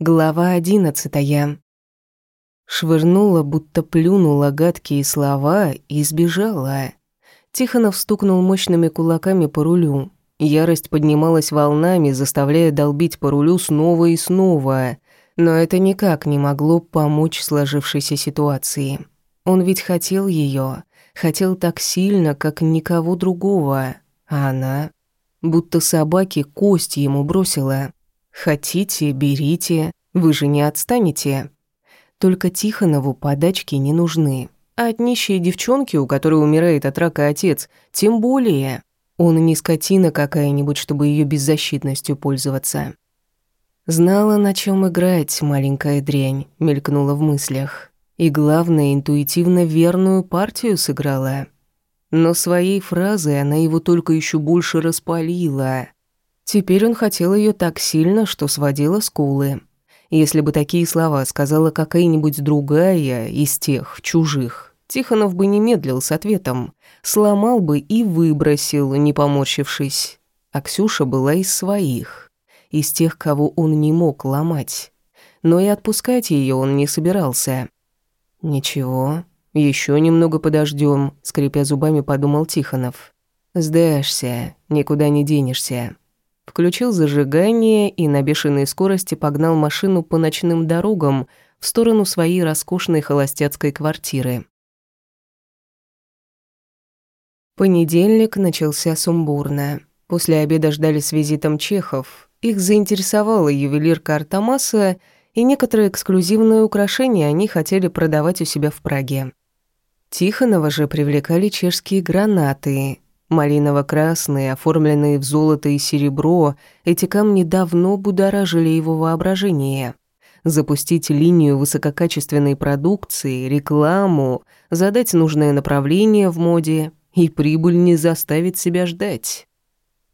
Глава одиннадцатая. Швырнула, будто плюнула гадкие слова и сбежала. Тихонов стукнул мощными кулаками по рулю. Ярость поднималась волнами, заставляя долбить по рулю снова и снова. Но это никак не могло помочь сложившейся ситуации. Он ведь хотел ее, хотел так сильно, как никого другого. А она, будто собаки, кость ему бросила. Хотите, берите, вы же не отстанете. Только Тихонову подачки не нужны. А от нищей девчонки, у которой умирает от рака отец, тем более. Он не скотина какая-нибудь, чтобы ее беззащитностью пользоваться. Знала, на чем играть, маленькая дрянь, мелькнула в мыслях. И главное, интуитивно верную партию сыграла. Но своей фразой она его только еще больше распалила. Теперь он хотел ее так сильно, что сводила скулы. Если бы такие слова сказала какая-нибудь другая из тех, чужих, Тихонов бы не медлил с ответом, сломал бы и выбросил, не поморщившись. А Ксюша была из своих, из тех, кого он не мог ломать. Но и отпускать ее он не собирался. «Ничего, еще немного подождем, скрипя зубами, подумал Тихонов. «Сдашься, никуда не денешься». Включил зажигание и на бешеной скорости погнал машину по ночным дорогам в сторону своей роскошной холостяцкой квартиры. Понедельник начался сумбурно. После обеда ждали с визитом чехов. Их заинтересовала ювелирка Артамаса, и некоторые эксклюзивные украшения они хотели продавать у себя в Праге. Тихонова же привлекали чешские гранаты, Малиново-красные, оформленные в золото и серебро, эти камни давно будоражили его воображение. Запустить линию высококачественной продукции, рекламу, задать нужное направление в моде, и прибыль не заставит себя ждать.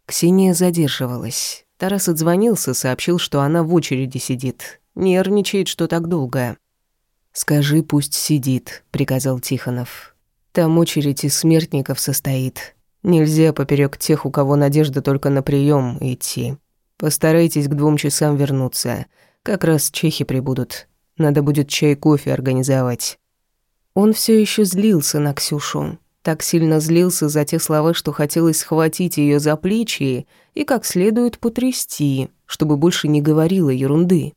Ксения задерживалась. Тарас отзвонился, сообщил, что она в очереди сидит. Нервничает, что так долго. «Скажи, пусть сидит», — приказал Тихонов. «Там очередь из смертников состоит. Нельзя поперек тех, у кого надежда только на прием, идти. Постарайтесь к двум часам вернуться. Как раз чехи прибудут. Надо будет чай-кофе организовать. Он все еще злился на Ксюшу. Так сильно злился за те слова, что хотелось схватить ее за плечи и как следует потрясти, чтобы больше не говорила ерунды.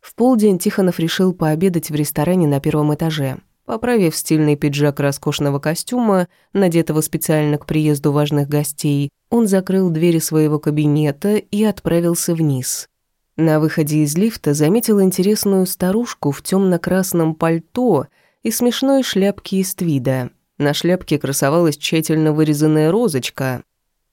В полдень Тихонов решил пообедать в ресторане на первом этаже. Поправив стильный пиджак роскошного костюма, надетого специально к приезду важных гостей, он закрыл двери своего кабинета и отправился вниз. На выходе из лифта заметил интересную старушку в темно красном пальто и смешной шляпке из твида. На шляпке красовалась тщательно вырезанная розочка.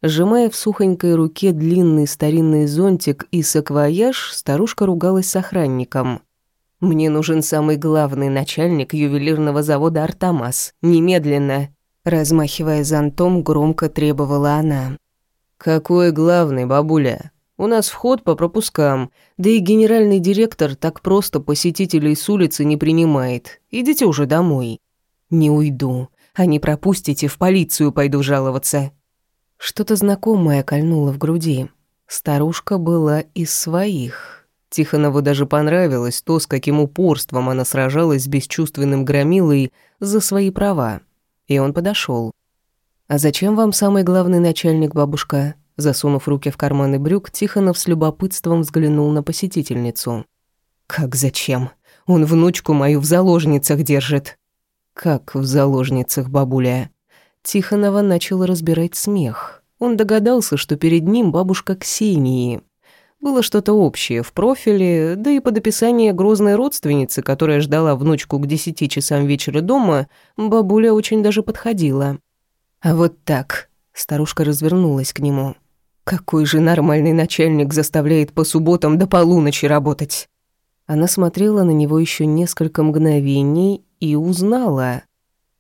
Сжимая в сухонькой руке длинный старинный зонтик и саквояж, старушка ругалась с охранником – мне нужен самый главный начальник ювелирного завода «Артамас». Немедленно!» Размахивая зонтом, громко требовала она. «Какой главный, бабуля? У нас вход по пропускам, да и генеральный директор так просто посетителей с улицы не принимает. Идите уже домой». «Не уйду. А не пропустите, в полицию пойду жаловаться». Что-то знакомое кольнуло в груди. Старушка была из своих. Тихонову даже понравилось то, с каким упорством она сражалась с бесчувственным громилой за свои права. И он подошел. «А зачем вам самый главный начальник, бабушка?» Засунув руки в карманы брюк, Тихонов с любопытством взглянул на посетительницу. «Как зачем? Он внучку мою в заложницах держит». «Как в заложницах, бабуля?» Тихонова начал разбирать смех. Он догадался, что перед ним бабушка Ксении, было что-то общее в профиле, да и под описание грозной родственницы, которая ждала внучку к десяти часам вечера дома, бабуля очень даже подходила. А вот так. Старушка развернулась к нему. Какой же нормальный начальник заставляет по субботам до полуночи работать? Она смотрела на него еще несколько мгновений и узнала.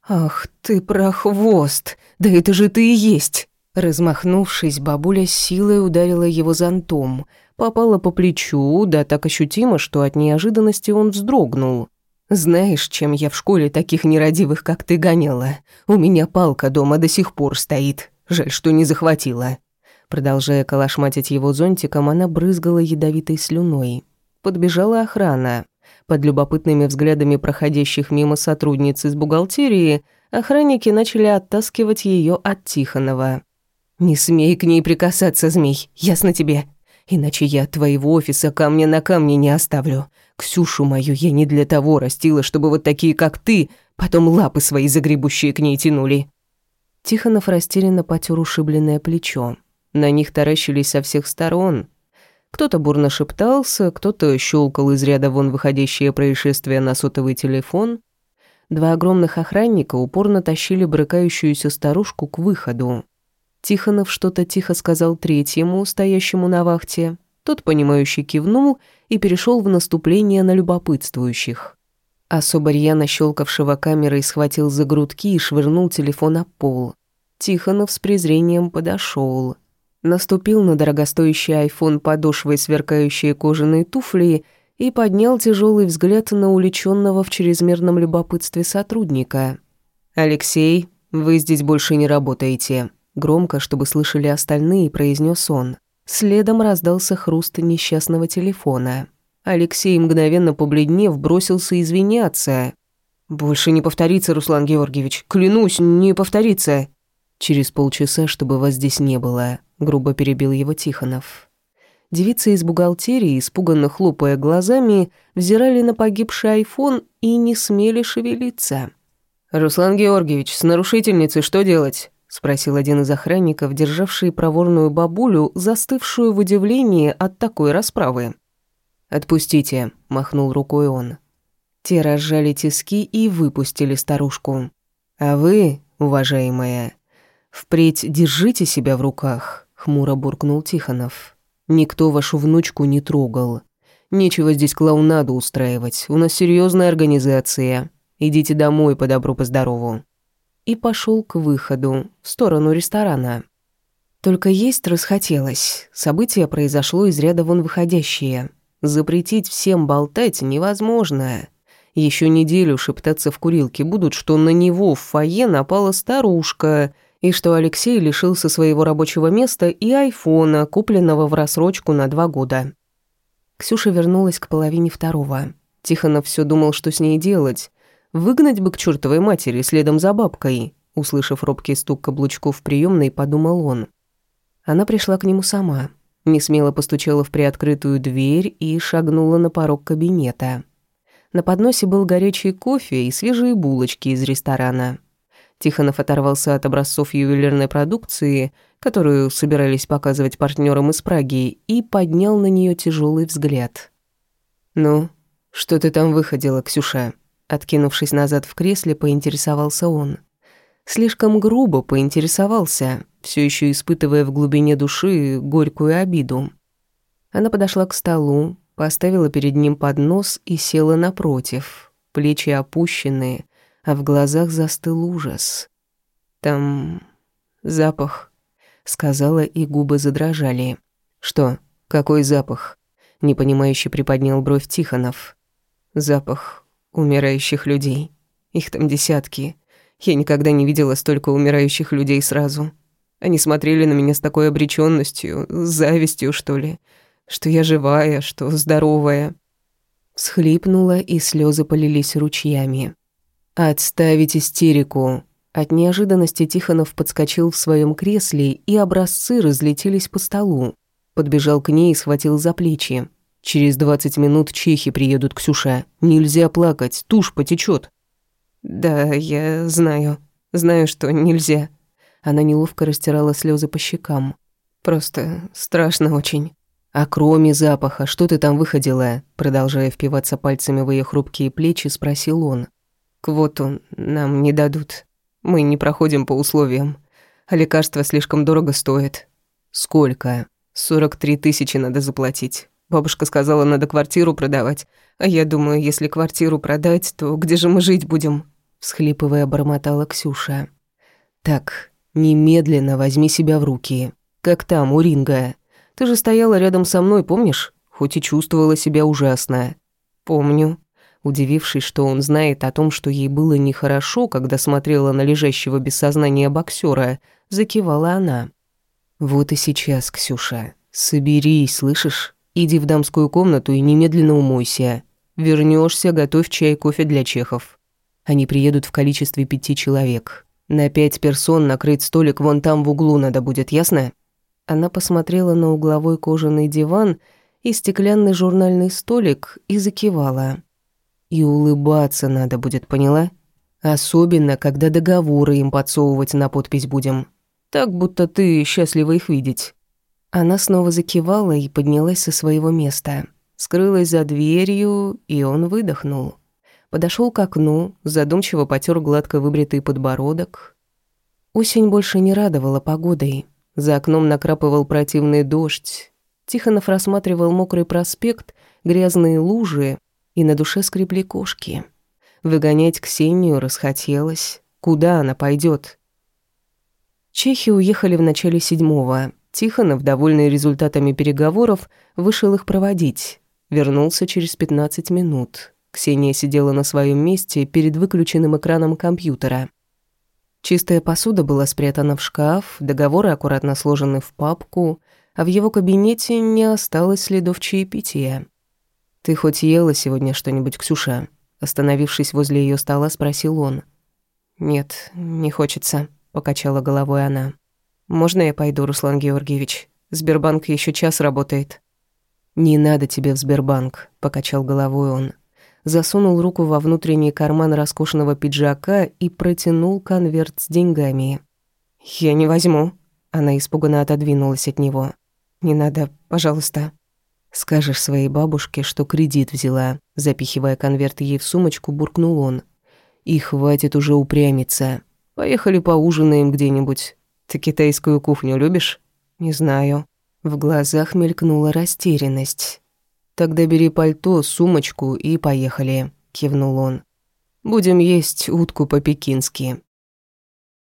«Ах ты прохвост! Да это же ты и есть!» Размахнувшись, бабуля силой ударила его зонтом – попала по плечу, да так ощутимо, что от неожиданности он вздрогнул. «Знаешь, чем я в школе таких нерадивых, как ты, гоняла? У меня палка дома до сих пор стоит. Жаль, что не захватила». Продолжая калашматить его зонтиком, она брызгала ядовитой слюной. подбежала охрана. Под любопытными взглядами проходящих мимо сотрудниц из бухгалтерии охранники начали оттаскивать ее от Тихонова. «Не смей к ней прикасаться, змей, ясно тебе? Иначе я твоего офиса камня на камне не оставлю. Ксюшу мою я не для того растила, чтобы вот такие, как ты, потом лапы свои загребущие к ней тянули». Тихонов растерянно потер ушибленное плечо. На них таращились со всех сторон. Кто-то бурно шептался, кто-то щелкал из ряда вон выходящее происшествие на сотовый телефон. Два огромных охранника упорно тащили брыкающуюся старушку к выходу. Тихонов что-то тихо сказал третьему, стоящему на вахте. Тот, понимающий, кивнул и перешел в наступление на любопытствующих. Особо рьяно щелкавшего камерой схватил за грудки и швырнул телефон на пол. Тихонов с презрением подошел, Наступил на дорогостоящий айфон подошвой сверкающие кожаные туфли и поднял тяжелый взгляд на уличенного в чрезмерном любопытстве сотрудника. «Алексей, вы здесь больше не работаете», Громко, чтобы слышали остальные, произнес он. Следом раздался хруст несчастного телефона. Алексей, мгновенно побледнев, бросился извиняться. «Больше не повторится, Руслан Георгиевич. Клянусь, не повторится». «Через полчаса, чтобы вас здесь не было», — грубо перебил его Тихонов. Девицы из бухгалтерии, испуганно хлопая глазами, взирали на погибший айфон и не смели шевелиться. «Руслан Георгиевич, с нарушительницей что делать?» — спросил один из охранников, державший проворную бабулю, застывшую в удивлении от такой расправы. «Отпустите», — махнул рукой он. Те разжали тиски и выпустили старушку. «А вы, уважаемая, впредь держите себя в руках», — хмуро буркнул Тихонов. «Никто вашу внучку не трогал. Нечего здесь клоунаду устраивать, у нас серьезная организация. Идите домой по добру-поздорову» и пошел к выходу, в сторону ресторана. Только есть расхотелось. Событие произошло из ряда вон выходящее. Запретить всем болтать невозможно. Еще неделю шептаться в курилке будут, что на него в фойе напала старушка, и что Алексей лишился своего рабочего места и айфона, купленного в рассрочку на два года. Ксюша вернулась к половине второго. Тихонов все думал, что с ней делать. Выгнать бы к чертовой матери следом за бабкой. Услышав робкий стук каблучков в приёмной, подумал он. Она пришла к нему сама. Несмело постучала в приоткрытую дверь и шагнула на порог кабинета. На подносе был горячий кофе и свежие булочки из ресторана. Тихонов оторвался от образцов ювелирной продукции, которую собирались показывать партнерам из Праги, и поднял на нее тяжелый взгляд. «Ну, что ты там выходила, Ксюша?» Откинувшись назад в кресле, поинтересовался он. Слишком грубо поинтересовался, все еще испытывая в глубине души горькую обиду. Она подошла к столу, поставила перед ним поднос и села напротив, плечи опущенные, а в глазах застыл ужас. «Там запах», — сказала, и губы задрожали. «Что? Какой запах?» — непонимающе приподнял бровь Тихонов. «Запах умирающих людей. Их там десятки. Я никогда не видела столько умирающих людей сразу. Они смотрели на меня с такой обречённостью, завистью, что ли, что я живая, что здоровая. Схлипнула, и слезы полились ручьями. «Отставить истерику!» От неожиданности Тихонов подскочил в своем кресле, и образцы разлетелись по столу. Подбежал к ней и схватил за плечи. Через двадцать минут чехи приедут, Ксюша. Нельзя плакать, тушь потечет. Да, я знаю. Знаю, что нельзя. Она неловко растирала слезы по щекам. Просто страшно очень. А кроме запаха, что ты там выходила? Продолжая впиваться пальцами в ее хрупкие плечи, спросил он. Квоту нам не дадут. Мы не проходим по условиям. А лекарства слишком дорого стоят. Сколько? Сорок три тысячи надо заплатить. Бабушка сказала, надо квартиру продавать. А я думаю, если квартиру продать, то где же мы жить будем?» Всхлипывая, бормотала Ксюша. «Так, немедленно возьми себя в руки. Как там, у Ринга. Ты же стояла рядом со мной, помнишь? Хоть и чувствовала себя ужасно». «Помню». Удивившись, что он знает о том, что ей было нехорошо, когда смотрела на лежащего без сознания боксера, закивала она. «Вот и сейчас, Ксюша, соберись, слышишь? Иди в дамскую комнату и немедленно умойся. Вернешься, готовь чай и кофе для чехов. Они приедут в количестве пяти человек. На пять персон накрыть столик вон там в углу надо будет, ясно?» Она посмотрела на угловой кожаный диван и стеклянный журнальный столик и закивала. «И улыбаться надо будет, поняла? Особенно, когда договоры им подсовывать на подпись будем. Так, будто ты счастлива их видеть». Она снова закивала и поднялась со своего места. Скрылась за дверью, и он выдохнул. Подошел к окну, задумчиво потер гладко выбритый подбородок. Осень больше не радовала погодой. За окном накрапывал противный дождь. Тихонов рассматривал мокрый проспект, грязные лужи, и на душе скрипли кошки. Выгонять Ксению расхотелось. Куда она пойдет? Чехи уехали в начале седьмого. Тихонов, довольный результатами переговоров, вышел их проводить. Вернулся через пятнадцать минут. Ксения сидела на своем месте перед выключенным экраном компьютера. Чистая посуда была спрятана в шкаф, договоры аккуратно сложены в папку, а в его кабинете не осталось следов чаепития. «Ты хоть ела сегодня что-нибудь, Ксюша?» Остановившись возле ее стола, спросил он. «Нет, не хочется», — покачала головой она. «Можно я пойду, Руслан Георгиевич? Сбербанк еще час работает». «Не надо тебе в Сбербанк», — покачал головой он засунул руку во внутренний карман роскошного пиджака и протянул конверт с деньгами. «Я не возьму». Она испуганно отодвинулась от него. «Не надо, пожалуйста». «Скажешь своей бабушке, что кредит взяла», запихивая конверт ей в сумочку, буркнул он. «И хватит уже упрямиться. Поехали поужинаем где-нибудь. Ты китайскую кухню любишь?» «Не знаю». В глазах мелькнула растерянность. «Тогда бери пальто, сумочку и поехали», — кивнул он. «Будем есть утку по-пекински.